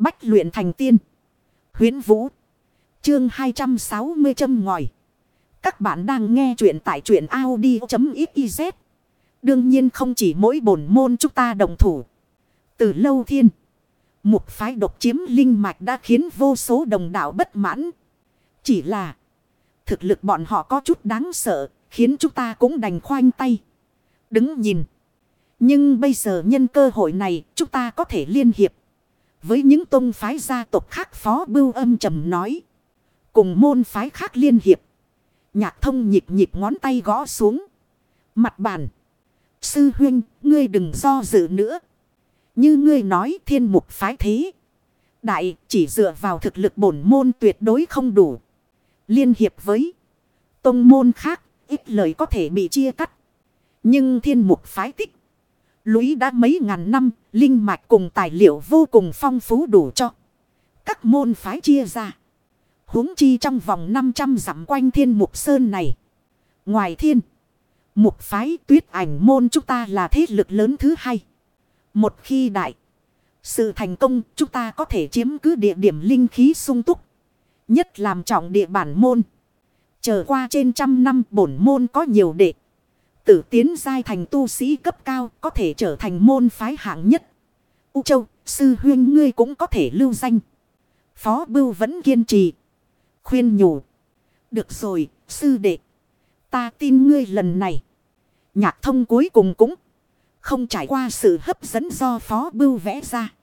Bách luyện thành tiên. Huyến Vũ. Chương 260 châm ngòi. Các bạn đang nghe truyện tại truyện Audi.xyz. Đương nhiên không chỉ mỗi bổn môn chúng ta đồng thủ. Từ lâu thiên. Mục phái độc chiếm linh mạch đã khiến vô số đồng đạo bất mãn. Chỉ là. Thực lực bọn họ có chút đáng sợ. Khiến chúng ta cũng đành khoanh tay. Đứng nhìn. Nhưng bây giờ nhân cơ hội này, chúng ta có thể liên hiệp. Với những tôn phái gia tộc khác phó bưu âm trầm nói. Cùng môn phái khác liên hiệp. Nhạc thông nhịp nhịp ngón tay gõ xuống. Mặt bàn. Sư huynh, ngươi đừng do dự nữa. Như ngươi nói thiên mục phái thế. Đại chỉ dựa vào thực lực bổn môn tuyệt đối không đủ. Liên hiệp với tông môn khác, ít lời có thể bị chia cắt. Nhưng thiên mục phái tích. Lũy đã mấy ngàn năm, linh mạch cùng tài liệu vô cùng phong phú đủ cho. Các môn phái chia ra. huống chi trong vòng 500 dặm quanh thiên mục sơn này. Ngoài thiên, mục phái tuyết ảnh môn chúng ta là thế lực lớn thứ hai. Một khi đại, sự thành công chúng ta có thể chiếm cứ địa điểm linh khí sung túc. Nhất làm trọng địa bản môn. Trở qua trên trăm năm bổn môn có nhiều đệ tử tiến giai thành tu sĩ cấp cao có thể trở thành môn phái hạng nhất. U Châu, sư huyên ngươi cũng có thể lưu danh. Phó Bưu vẫn kiên trì. Khuyên nhủ. Được rồi, sư đệ. Ta tin ngươi lần này. Nhạc thông cuối cùng cũng không trải qua sự hấp dẫn do Phó Bưu vẽ ra.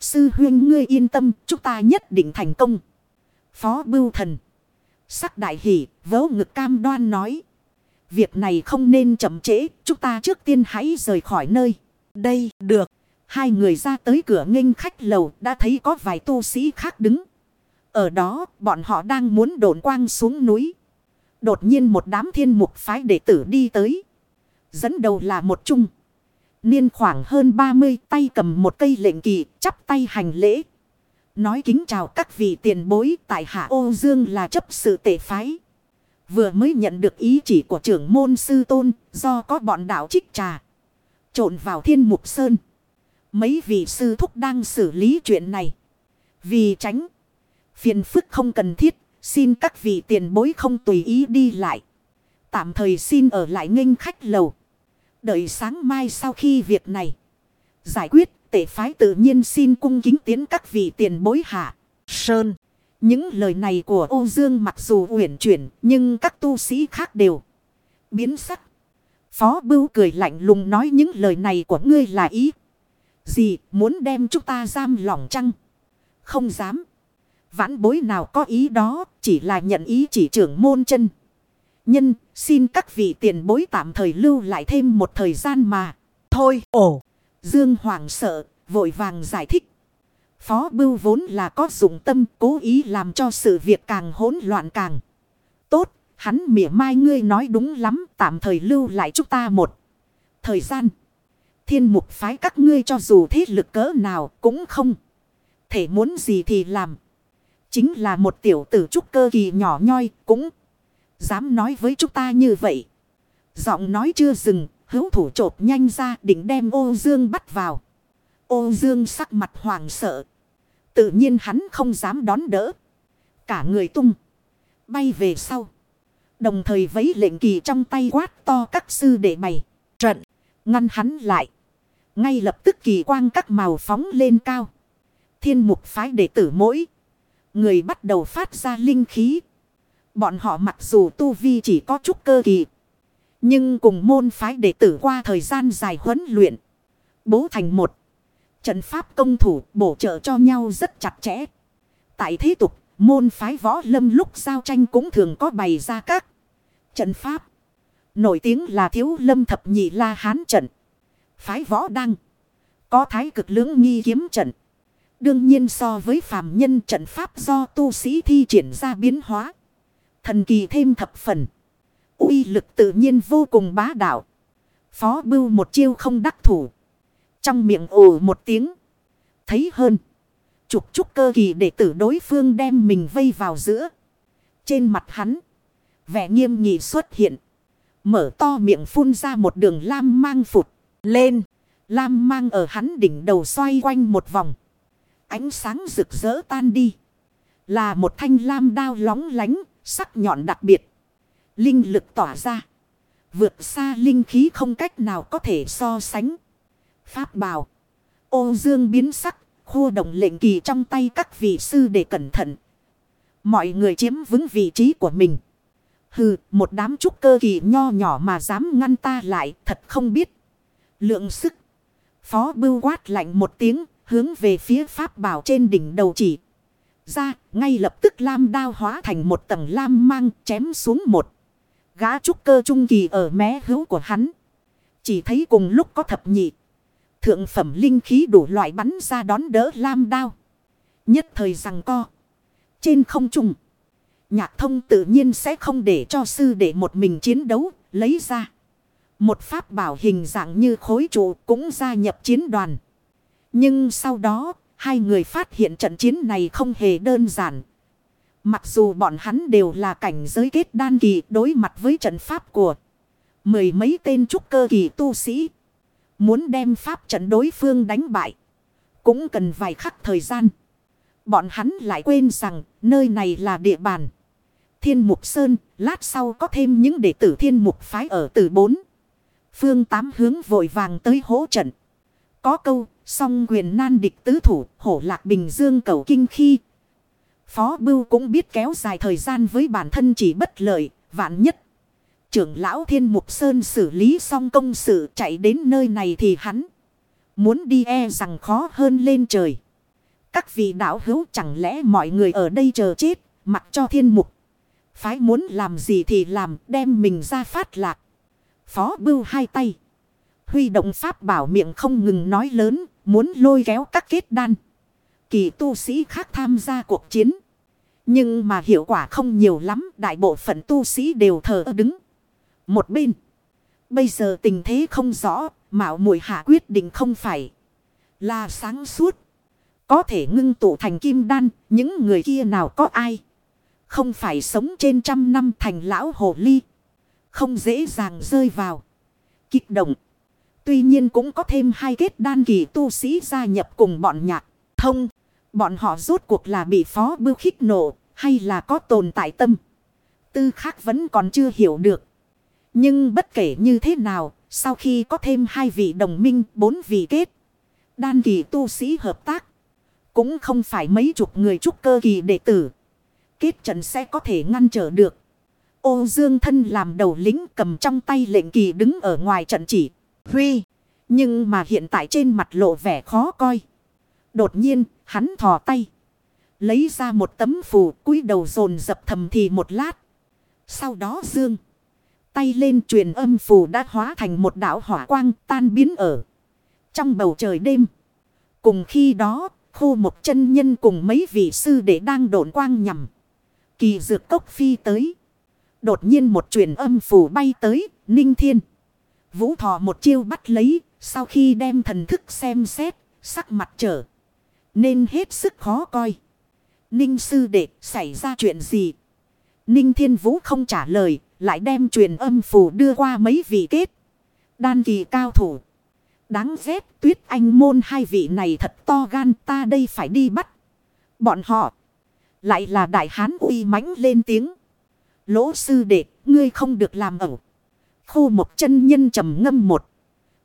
Sư huyên ngươi yên tâm, chúng ta nhất định thành công. Phó Bưu thần. Sắc đại hỷ, vớ ngực cam đoan nói. Việc này không nên chậm trễ, chúng ta trước tiên hãy rời khỏi nơi. Đây, được. Hai người ra tới cửa nghênh khách lầu đã thấy có vài tu sĩ khác đứng. Ở đó, bọn họ đang muốn đồn quang xuống núi. Đột nhiên một đám thiên mục phái đệ tử đi tới. Dẫn đầu là một trung. Niên khoảng hơn 30 tay cầm một cây lệnh kỳ, chắp tay hành lễ. Nói kính chào các vị tiền bối tại Hạ Ô Dương là chấp sự tệ phái. Vừa mới nhận được ý chỉ của trưởng môn sư tôn, do có bọn đạo trích trà. Trộn vào thiên mục sơn. Mấy vị sư thúc đang xử lý chuyện này. Vì tránh. Phiền phức không cần thiết. Xin các vị tiền bối không tùy ý đi lại. Tạm thời xin ở lại nghênh khách lầu. Đợi sáng mai sau khi việc này. Giải quyết, tể phái tự nhiên xin cung kính tiến các vị tiền bối hạ. Sơn. Những lời này của Âu Dương mặc dù uyển chuyển, nhưng các tu sĩ khác đều biến sắc. Phó Bưu cười lạnh lùng nói những lời này của ngươi là ý. Gì muốn đem chúng ta giam lỏng chăng? Không dám. Vãn bối nào có ý đó, chỉ là nhận ý chỉ trưởng môn chân. Nhân, xin các vị tiền bối tạm thời lưu lại thêm một thời gian mà. Thôi ổ. Dương Hoàng sợ, vội vàng giải thích. Phó Bưu vốn là có dụng tâm cố ý làm cho sự việc càng hỗn loạn càng tốt. Hắn mỉa mai ngươi nói đúng lắm tạm thời lưu lại chúng ta một thời gian. Thiên mục phái các ngươi cho dù thế lực cỡ nào cũng không. Thể muốn gì thì làm. Chính là một tiểu tử trúc cơ kỳ nhỏ nhoi cũng dám nói với chúng ta như vậy. Giọng nói chưa dừng, hữu thủ trột nhanh ra định đem ô dương bắt vào. Ô dương sắc mặt hoàng sợ. Tự nhiên hắn không dám đón đỡ. Cả người tung. Bay về sau. Đồng thời vấy lệnh kỳ trong tay quát to các sư để bày. Trận. Ngăn hắn lại. Ngay lập tức kỳ quang các màu phóng lên cao. Thiên mục phái đệ tử mỗi. Người bắt đầu phát ra linh khí. Bọn họ mặc dù tu vi chỉ có chút cơ kỳ. Nhưng cùng môn phái đệ tử qua thời gian dài huấn luyện. Bố thành một. Trận pháp công thủ bổ trợ cho nhau rất chặt chẽ. Tại thế tục, môn phái võ lâm lúc giao tranh cũng thường có bày ra các trận pháp. Nổi tiếng là thiếu lâm thập nhị la hán trận. Phái võ đăng. Có thái cực lưỡng nghi kiếm trận. Đương nhiên so với phàm nhân trận pháp do tu sĩ thi triển ra biến hóa. Thần kỳ thêm thập phần. uy lực tự nhiên vô cùng bá đạo. Phó bưu một chiêu không đắc thủ. Trong miệng ồ một tiếng. Thấy hơn. Chục chúc cơ kỳ để tử đối phương đem mình vây vào giữa. Trên mặt hắn. Vẻ nghiêm nghị xuất hiện. Mở to miệng phun ra một đường lam mang phụt. Lên. Lam mang ở hắn đỉnh đầu xoay quanh một vòng. Ánh sáng rực rỡ tan đi. Là một thanh lam đao lóng lánh, sắc nhọn đặc biệt. Linh lực tỏa ra. Vượt xa linh khí không cách nào có thể so sánh. Pháp bào. Ô dương biến sắc, khu động lệnh kỳ trong tay các vị sư để cẩn thận. Mọi người chiếm vững vị trí của mình. Hừ, một đám trúc cơ kỳ nho nhỏ mà dám ngăn ta lại, thật không biết. Lượng sức. Phó bưu quát lạnh một tiếng, hướng về phía pháp bảo trên đỉnh đầu chỉ. Ra, ngay lập tức lam đao hóa thành một tầng lam mang chém xuống một. Gã trúc cơ trung kỳ ở mé hữu của hắn. Chỉ thấy cùng lúc có thập nhị. Thượng phẩm linh khí đủ loại bắn ra đón đỡ lam đao. Nhất thời rằng co. Trên không trung. Nhạc thông tự nhiên sẽ không để cho sư để một mình chiến đấu, lấy ra. Một pháp bảo hình dạng như khối trụ cũng gia nhập chiến đoàn. Nhưng sau đó, hai người phát hiện trận chiến này không hề đơn giản. Mặc dù bọn hắn đều là cảnh giới kết đan kỳ đối mặt với trận pháp của mười mấy tên trúc cơ kỳ tu sĩ. Muốn đem pháp trận đối phương đánh bại. Cũng cần vài khắc thời gian. Bọn hắn lại quên rằng nơi này là địa bàn. Thiên Mục Sơn, lát sau có thêm những đệ tử Thiên Mục phái ở từ bốn. Phương tám hướng vội vàng tới hỗ trận. Có câu, song quyền nan địch tứ thủ, hổ lạc bình dương cầu kinh khi. Phó Bưu cũng biết kéo dài thời gian với bản thân chỉ bất lợi, vạn nhất. Trưởng lão Thiên Mục Sơn xử lý xong công sự chạy đến nơi này thì hắn muốn đi e rằng khó hơn lên trời. Các vị đạo hữu chẳng lẽ mọi người ở đây chờ chết, mặc cho Thiên Mục. Phái muốn làm gì thì làm, đem mình ra phát lạc. Phó Bưu hai tay. Huy động pháp bảo miệng không ngừng nói lớn, muốn lôi kéo các kết đan. Kỳ tu sĩ khác tham gia cuộc chiến. Nhưng mà hiệu quả không nhiều lắm, đại bộ phận tu sĩ đều thờ đứng. Một bên. Bây giờ tình thế không rõ, mạo muội hạ quyết định không phải là sáng suốt. Có thể ngưng tụ thành kim đan, những người kia nào có ai. Không phải sống trên trăm năm thành lão hồ ly. Không dễ dàng rơi vào. Kích động. Tuy nhiên cũng có thêm hai kết đan kỳ tu sĩ gia nhập cùng bọn nhạc. Thông. Bọn họ rốt cuộc là bị phó bưu khích nổ. Hay là có tồn tại tâm. Tư khác vẫn còn chưa hiểu được. Nhưng bất kể như thế nào. Sau khi có thêm hai vị đồng minh. Bốn vị kết. Đan kỳ tu sĩ hợp tác. Cũng không phải mấy chục người trúc cơ kỳ đệ tử. Kết trận sẽ có thể ngăn trở được. Ô Dương thân làm đầu lính cầm trong tay lệnh kỳ đứng ở ngoài trận chỉ. Huy. Nhưng mà hiện tại trên mặt lộ vẻ khó coi. Đột nhiên, hắn thò tay. Lấy ra một tấm phù cúi đầu dồn dập thầm thì một lát. Sau đó Dương. Tay lên truyền âm phù đã hóa thành một đảo hỏa quang tan biến ở. Trong bầu trời đêm. Cùng khi đó, khu một chân nhân cùng mấy vị sư để đang độn quang nhằm. Kỳ dược cốc phi tới. Đột nhiên một truyền âm phù bay tới, ninh thiên. Vũ thọ một chiêu bắt lấy, sau khi đem thần thức xem xét, sắc mặt trở. Nên hết sức khó coi. Ninh sư đệ, xảy ra chuyện gì? Ninh thiên vũ không trả lời, lại đem truyền âm phù đưa qua mấy vị kết. Đan kỳ cao thủ. Đáng ghét tuyết anh môn hai vị này thật to gan ta đây phải đi bắt. Bọn họ. Lại là đại hán uy mãnh lên tiếng. Lỗ sư đệ, ngươi không được làm ẩu. Khô một chân nhân trầm ngâm một.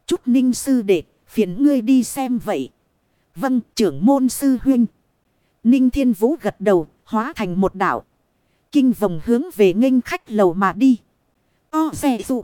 Chút ninh sư đệ, phiền ngươi đi xem vậy. Vâng, trưởng môn sư huynh. Ninh thiên vũ gật đầu, hóa thành một đảo. Kinh vòng hướng về nghênh khách lầu mà đi. O xe dụ.